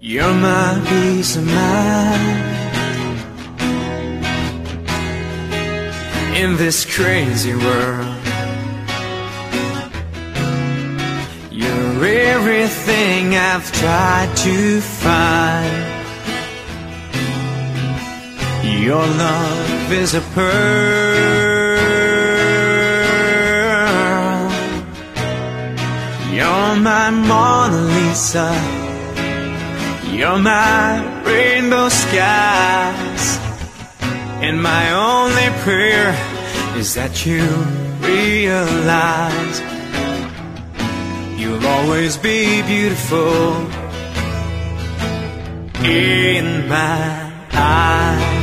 You're my peace of mind in this crazy world. You're everything I've tried to find. Your love is a pearl. You're my Mona Lisa. You're my rainbow skies. And my only prayer is that you realize you'll always be beautiful in my eyes.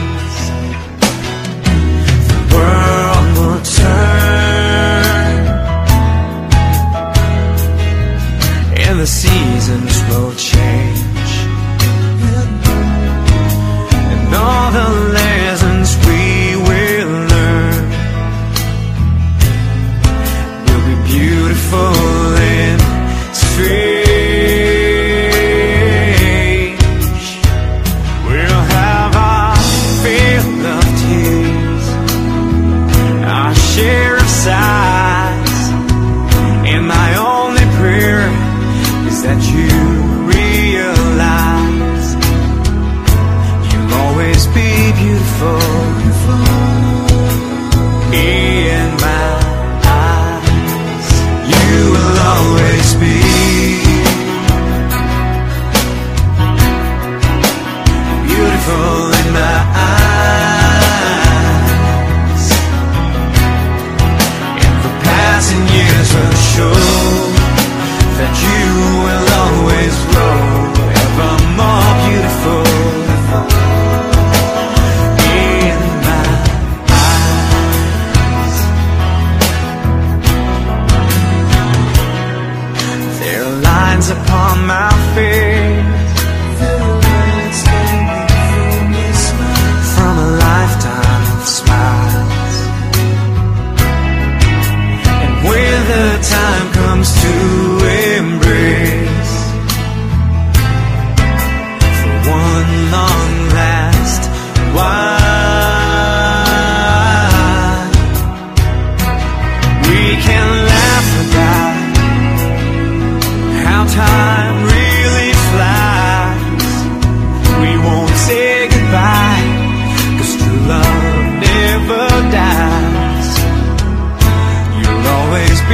Lines upon my face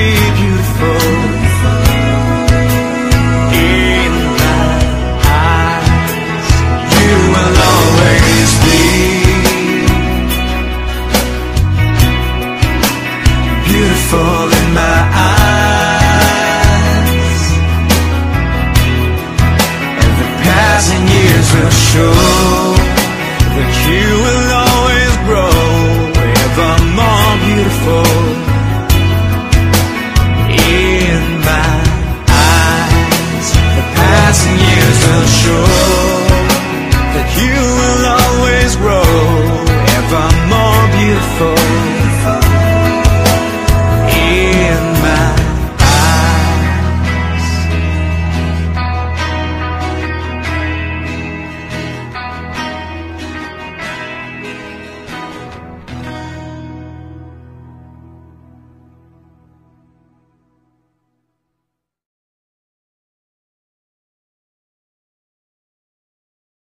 be beautiful in my eyes. You will always be beautiful in my eyes. And the passing years will show that you will always grow ever more beautiful